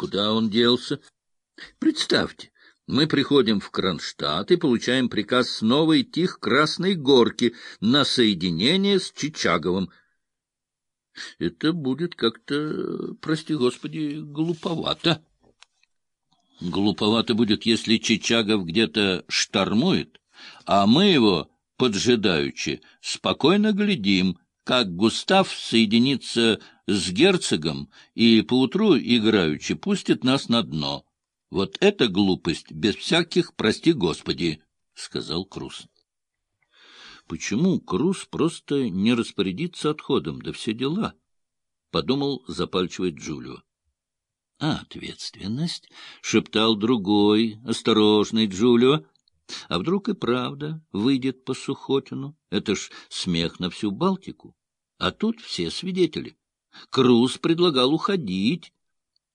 куда он делся? Представьте, мы приходим в Кронштадт и получаем приказ снова идти к Красной Горке на соединение с Чичаговым. Это будет как-то, прости господи, глуповато. Глуповато будет, если Чичагов где-то штормует, а мы его, поджидаючи, спокойно глядим, как Густав соединится с герцогом и поутру играючи пустит нас на дно. Вот это глупость, без всяких «прости Господи», — сказал Круз. Почему Круз просто не распорядится отходом, да все дела? — подумал запальчивый Джулио. — А ответственность? — шептал другой, осторожный Джулио. — А вдруг и правда выйдет по Сухотину? Это ж смех на всю Балтику. А тут все свидетели. Круз предлагал уходить.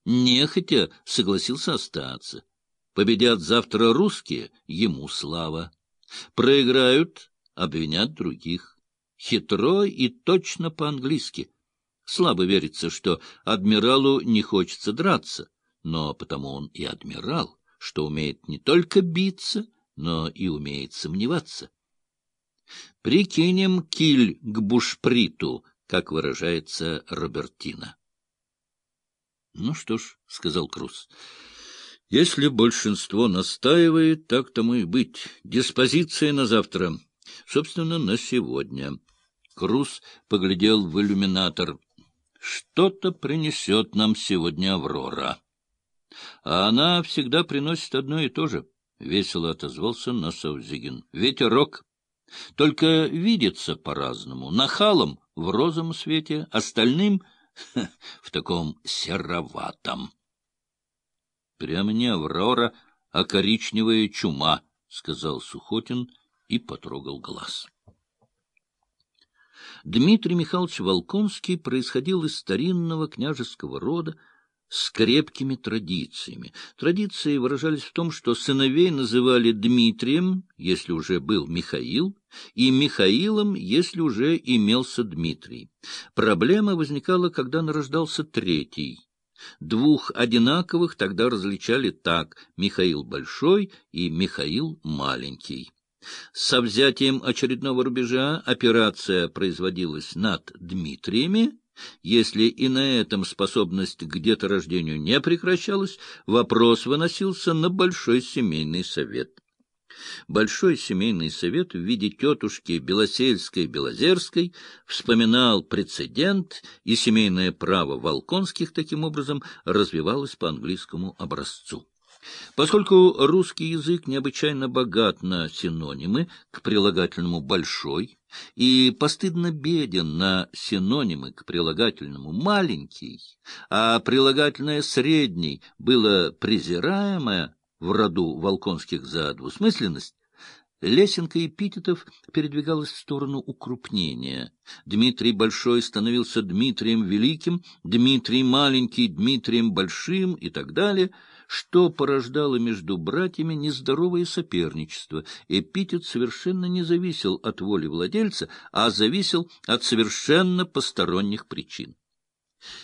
Нехотя согласился остаться. Победят завтра русские, ему слава. Проиграют, обвинят других. Хитро и точно по-английски. Слабо верится, что адмиралу не хочется драться, но потому он и адмирал, что умеет не только биться, но и умеет сомневаться. Прикинем киль к бушприту, как выражается Робертина. — Ну что ж, — сказал Круз, — если большинство настаивает, так тому и быть. Диспозиция на завтра. Собственно, на сегодня. Круз поглядел в иллюминатор. Что-то принесет нам сегодня Аврора. А она всегда приносит одно и то же. — весело отозвался Носовзигин. — Ветерок. Только видится по-разному. Нахалом в розовом свете, остальным — в таком сероватом. — Прямо не Аврора, а коричневая чума, — сказал Сухотин и потрогал глаз. Дмитрий Михайлович Волконский происходил из старинного княжеского рода, с крепкими традициями. Традиции выражались в том, что сыновей называли Дмитрием, если уже был Михаил, и Михаилом, если уже имелся Дмитрий. Проблема возникала, когда нарождался третий. Двух одинаковых тогда различали так — Михаил Большой и Михаил Маленький. Со взятием очередного рубежа операция производилась над Дмитриями, если и на этом способность к деторождению не прекращалась, вопрос выносился на Большой семейный совет. Большой семейный совет в виде тетушки Белосельской-Белозерской вспоминал прецедент, и семейное право Волконских таким образом развивалось по английскому образцу. Поскольку русский язык необычайно богат на синонимы к прилагательному «большой» и постыдно беден на синонимы к прилагательному «маленький», а прилагательное «средний» было презираемое в роду Волконских за двусмысленность, Лесенка эпитетов передвигалась в сторону укрупнения. Дмитрий Большой становился Дмитрием Великим, Дмитрий Маленький — Дмитрием Большим и так далее — что порождало между братьями нездоровое соперничество. Эпитет совершенно не зависел от воли владельца, а зависел от совершенно посторонних причин.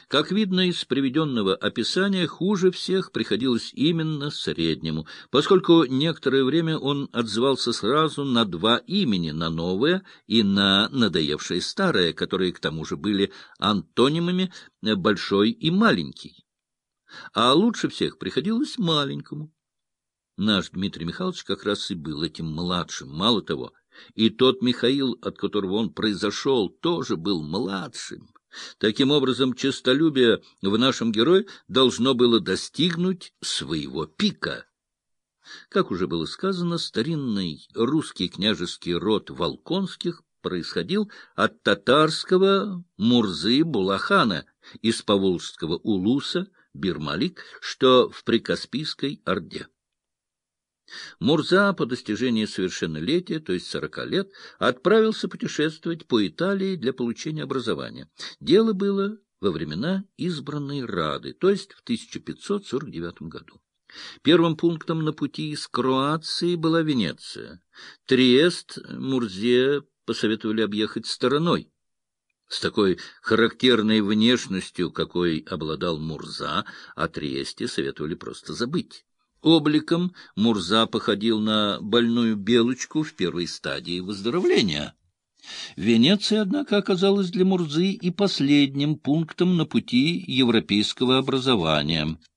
Как видно из приведенного описания, хуже всех приходилось именно среднему, поскольку некоторое время он отзывался сразу на два имени, на новое и на надоевшее старое, которые к тому же были антонимами «большой» и «маленький» а лучше всех приходилось маленькому. Наш Дмитрий Михайлович как раз и был этим младшим. Мало того, и тот Михаил, от которого он произошел, тоже был младшим. Таким образом, честолюбие в нашем герое должно было достигнуть своего пика. Как уже было сказано, старинный русский княжеский род Волконских происходил от татарского Мурзы Булахана из Поволжского Улуса, Бирмалик, что в Прикаспийской Орде. Мурза по достижении совершеннолетия, то есть сорока лет, отправился путешествовать по Италии для получения образования. Дело было во времена избранной Рады, то есть в 1549 году. Первым пунктом на пути из Кроации была Венеция. Триест Мурзе посоветовали объехать стороной. С такой характерной внешностью, какой обладал Мурза, о Триесте советовали просто забыть. Обликом Мурза походил на больную белочку в первой стадии выздоровления. Венеция, однако, оказалась для Мурзы и последним пунктом на пути европейского образования —